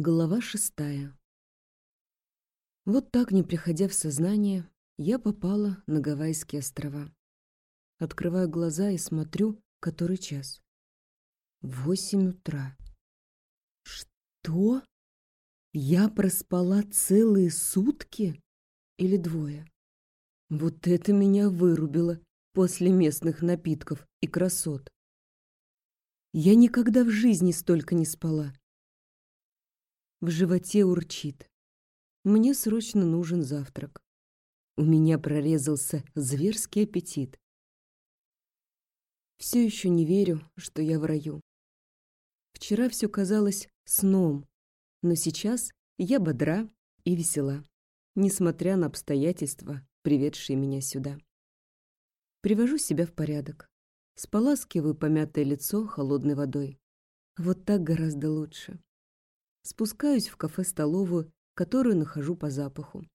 Глава шестая. Вот так, не приходя в сознание, я попала на Гавайские острова. Открываю глаза и смотрю, который час. Восемь утра. Что? Я проспала целые сутки? Или двое? Вот это меня вырубило после местных напитков и красот. Я никогда в жизни столько не спала. В животе урчит. Мне срочно нужен завтрак. У меня прорезался зверский аппетит. Все еще не верю, что я в раю. Вчера все казалось сном, но сейчас я бодра и весела, несмотря на обстоятельства, приведшие меня сюда. Привожу себя в порядок. Споласкиваю помятое лицо холодной водой. Вот так гораздо лучше. Спускаюсь в кафе-столовую, которую нахожу по запаху.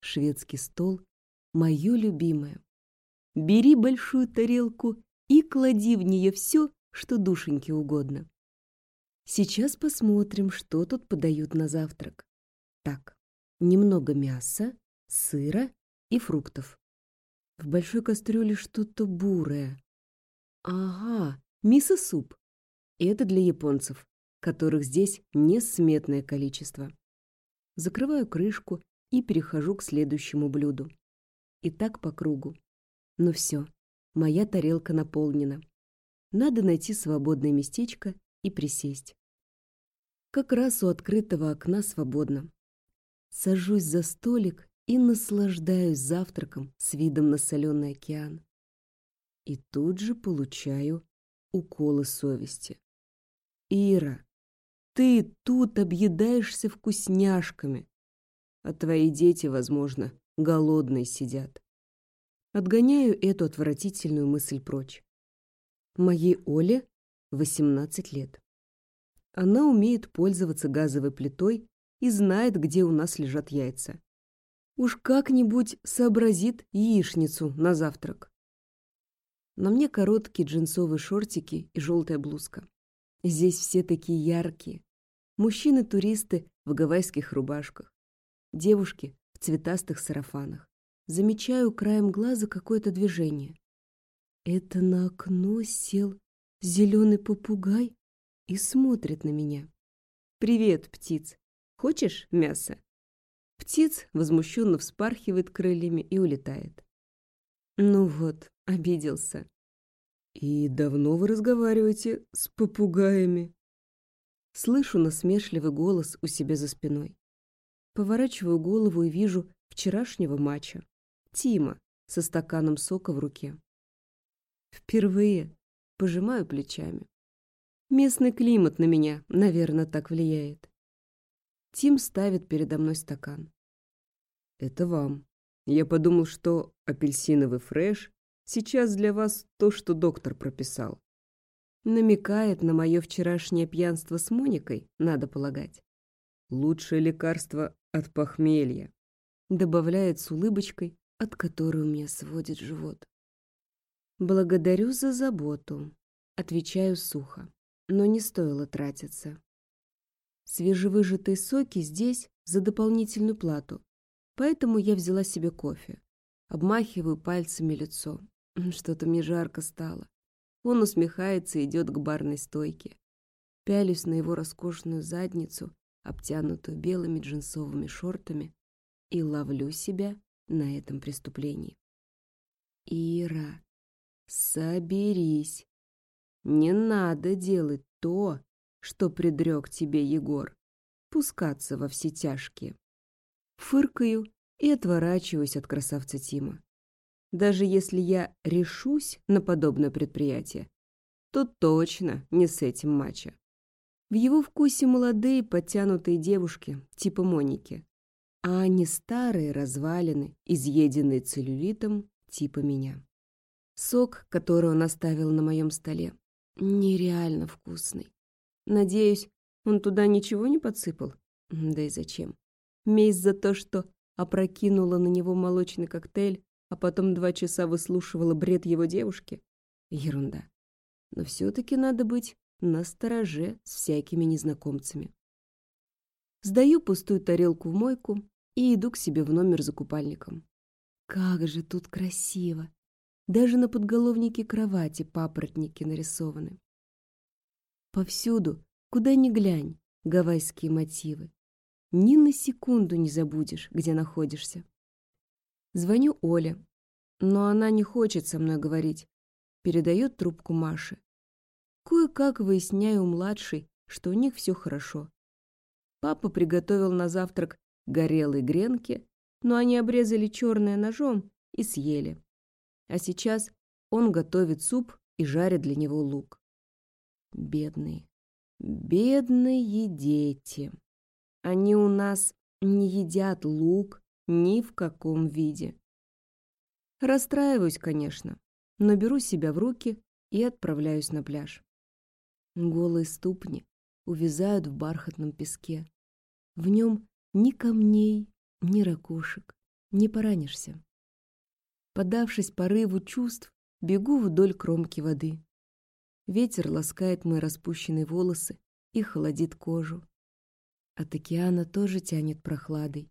Шведский стол — мое любимое. Бери большую тарелку и клади в нее все, что душеньке угодно. Сейчас посмотрим, что тут подают на завтрак. Так, немного мяса, сыра и фруктов. В большой кастрюле что-то бурое. Ага, мисо-суп. Это для японцев которых здесь несметное количество. Закрываю крышку и перехожу к следующему блюду. И так по кругу. Ну все, моя тарелка наполнена. Надо найти свободное местечко и присесть. Как раз у открытого окна свободно. Сажусь за столик и наслаждаюсь завтраком с видом на соленый океан. И тут же получаю уколы совести. Ира, ты тут объедаешься вкусняшками, а твои дети, возможно, голодные сидят. Отгоняю эту отвратительную мысль прочь. Моей Оле 18 лет. Она умеет пользоваться газовой плитой и знает, где у нас лежат яйца. Уж как-нибудь сообразит яичницу на завтрак. На мне короткие джинсовые шортики и желтая блузка. Здесь все такие яркие, Мужчины-туристы в гавайских рубашках. Девушки в цветастых сарафанах. Замечаю краем глаза какое-то движение. Это на окно сел зеленый попугай и смотрит на меня. «Привет, птиц! Хочешь мясо?» Птиц возмущенно вспархивает крыльями и улетает. Ну вот, обиделся. «И давно вы разговариваете с попугаями?» Слышу насмешливый голос у себя за спиной. Поворачиваю голову и вижу вчерашнего матча. Тима со стаканом сока в руке. Впервые пожимаю плечами. Местный климат на меня, наверное, так влияет. Тим ставит передо мной стакан. Это вам. Я подумал, что апельсиновый фреш сейчас для вас то, что доктор прописал. Намекает на мое вчерашнее пьянство с Моникой, надо полагать. Лучшее лекарство от похмелья. Добавляет с улыбочкой, от которой у меня сводит живот. Благодарю за заботу. Отвечаю сухо, но не стоило тратиться. Свежевыжатые соки здесь за дополнительную плату, поэтому я взяла себе кофе. Обмахиваю пальцами лицо. Что-то мне жарко стало. Он усмехается и идет к барной стойке. Пялюсь на его роскошную задницу, обтянутую белыми джинсовыми шортами, и ловлю себя на этом преступлении. Ира, соберись. Не надо делать то, что предрек тебе Егор. Пускаться во все тяжкие. Фыркаю и отворачиваюсь от красавца Тима. Даже если я решусь на подобное предприятие, то точно не с этим матча. В его вкусе молодые подтянутые девушки, типа Моники, а не старые развалины, изъеденные целлюлитом, типа меня. Сок, который он оставил на моем столе, нереально вкусный. Надеюсь, он туда ничего не подсыпал? Да и зачем? Месть за то, что опрокинула на него молочный коктейль, а потом два часа выслушивала бред его девушки? Ерунда. Но все-таки надо быть настороже с всякими незнакомцами. Сдаю пустую тарелку в мойку и иду к себе в номер за купальником. Как же тут красиво! Даже на подголовнике кровати папоротники нарисованы. Повсюду, куда ни глянь, гавайские мотивы. Ни на секунду не забудешь, где находишься. Звоню Оле, но она не хочет со мной говорить. Передает трубку Маше. Кое-как выясняю у младшей, что у них все хорошо. Папа приготовил на завтрак горелые гренки, но они обрезали черное ножом и съели. А сейчас он готовит суп и жарит для него лук. Бедные, бедные дети. Они у нас не едят лук ни в каком виде. Расстраиваюсь, конечно, но беру себя в руки и отправляюсь на пляж. Голые ступни увязают в бархатном песке. В нем ни камней, ни ракушек, не поранишься. Подавшись порыву чувств, бегу вдоль кромки воды. Ветер ласкает мои распущенные волосы и холодит кожу. От океана тоже тянет прохладой.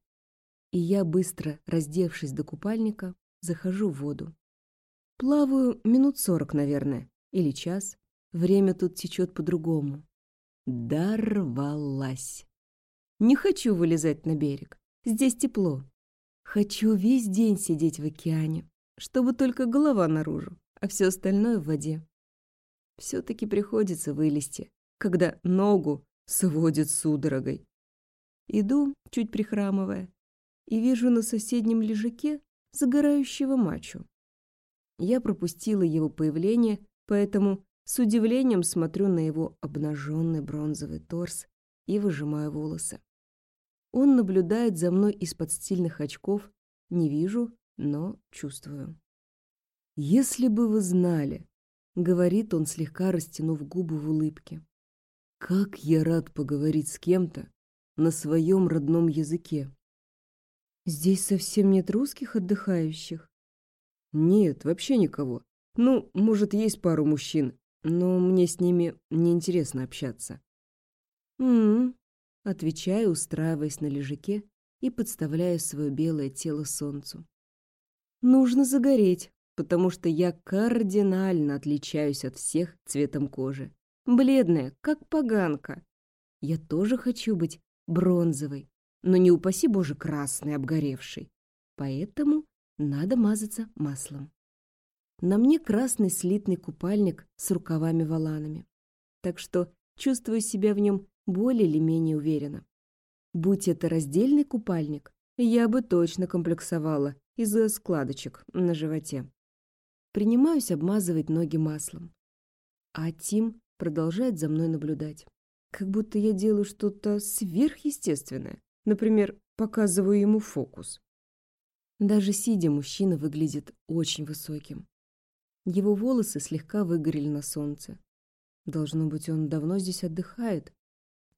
И я, быстро раздевшись до купальника, захожу в воду. Плаваю минут сорок, наверное, или час. Время тут течет по-другому. Дорвалась. Не хочу вылезать на берег. Здесь тепло. Хочу весь день сидеть в океане, чтобы только голова наружу, а все остальное в воде все-таки приходится вылезти, когда ногу сводит судорогой. Иду, чуть прихрамывая, и вижу на соседнем лежаке загорающего мачо. Я пропустила его появление, поэтому с удивлением смотрю на его обнаженный бронзовый торс и выжимаю волосы. Он наблюдает за мной из-под стильных очков, не вижу, но чувствую. Если бы вы знали, — говорит он, слегка растянув губы в улыбке. «Как я рад поговорить с кем-то на своем родном языке!» «Здесь совсем нет русских отдыхающих?» «Нет, вообще никого. Ну, может, есть пару мужчин, но мне с ними неинтересно общаться». «М-м-м», отвечаю, устраиваясь на лежаке и подставляю свое белое тело солнцу. «Нужно загореть» потому что я кардинально отличаюсь от всех цветом кожи. Бледная, как поганка. Я тоже хочу быть бронзовой, но не упаси боже красной, обгоревшей. Поэтому надо мазаться маслом. На мне красный слитный купальник с рукавами-воланами, так что чувствую себя в нем более или менее уверенно. Будь это раздельный купальник, я бы точно комплексовала из-за складочек на животе. Принимаюсь обмазывать ноги маслом. А Тим продолжает за мной наблюдать. Как будто я делаю что-то сверхъестественное. Например, показываю ему фокус. Даже сидя, мужчина выглядит очень высоким. Его волосы слегка выгорели на солнце. Должно быть, он давно здесь отдыхает.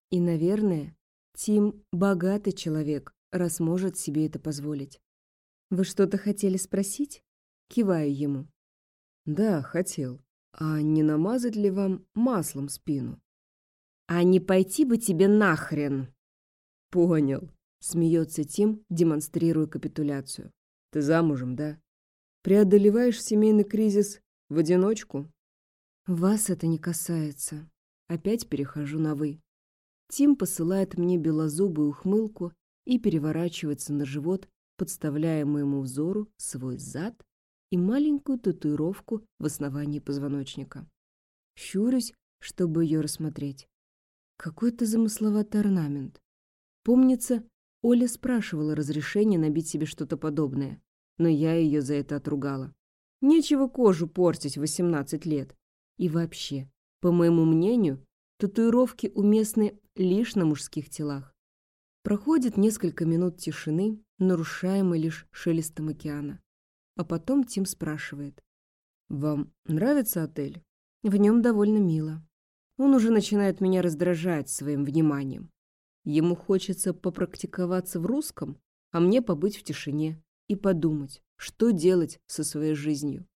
И, наверное, Тим богатый человек, раз может себе это позволить. «Вы что-то хотели спросить?» Киваю ему. «Да, хотел. А не намазать ли вам маслом спину?» «А не пойти бы тебе нахрен!» «Понял», — смеется Тим, демонстрируя капитуляцию. «Ты замужем, да? Преодолеваешь семейный кризис в одиночку?» «Вас это не касается». Опять перехожу на «вы». Тим посылает мне белозубую ухмылку и переворачивается на живот, подставляя моему взору свой зад и маленькую татуировку в основании позвоночника. Щурюсь, чтобы ее рассмотреть. Какой-то замысловатый орнамент. Помнится, Оля спрашивала разрешения набить себе что-то подобное, но я ее за это отругала. Нечего кожу портить в 18 лет. И вообще, по моему мнению, татуировки уместны лишь на мужских телах. Проходит несколько минут тишины, нарушаемой лишь шелестом океана. А потом Тим спрашивает. «Вам нравится отель?» В нем довольно мило. Он уже начинает меня раздражать своим вниманием. Ему хочется попрактиковаться в русском, а мне побыть в тишине и подумать, что делать со своей жизнью.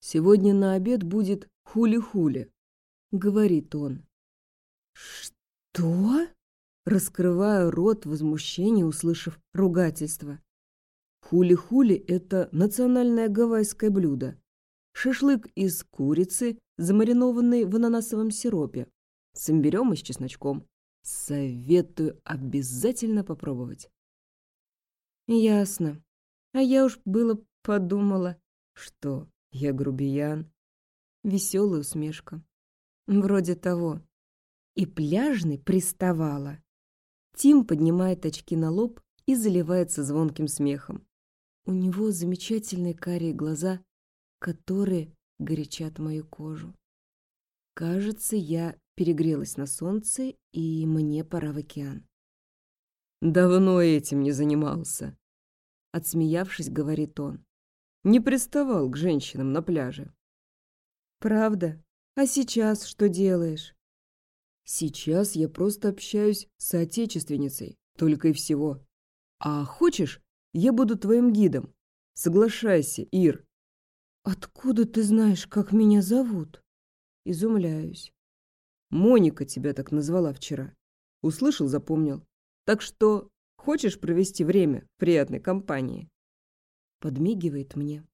«Сегодня на обед будет хули-хули», — говорит он. «Что?» раскрываю рот возмущения, услышав ругательство. Хули-хули – это национальное гавайское блюдо. Шашлык из курицы, замаринованный в ананасовом сиропе, с имбирем и с чесночком. Советую обязательно попробовать. Ясно. А я уж было подумала, что я грубиян. Веселая усмешка. Вроде того. И пляжный приставала. Тим поднимает очки на лоб и заливается звонким смехом. У него замечательные карие глаза, которые горячат мою кожу. Кажется, я перегрелась на солнце, и мне пора в океан. «Давно этим не занимался», — отсмеявшись, говорит он. «Не приставал к женщинам на пляже». «Правда? А сейчас что делаешь?» «Сейчас я просто общаюсь с отечественницей, только и всего. А хочешь, я буду твоим гидом. Соглашайся, Ир». «Откуда ты знаешь, как меня зовут?» Изумляюсь. «Моника тебя так назвала вчера. Услышал, запомнил. Так что хочешь провести время в приятной компании?» Подмигивает мне.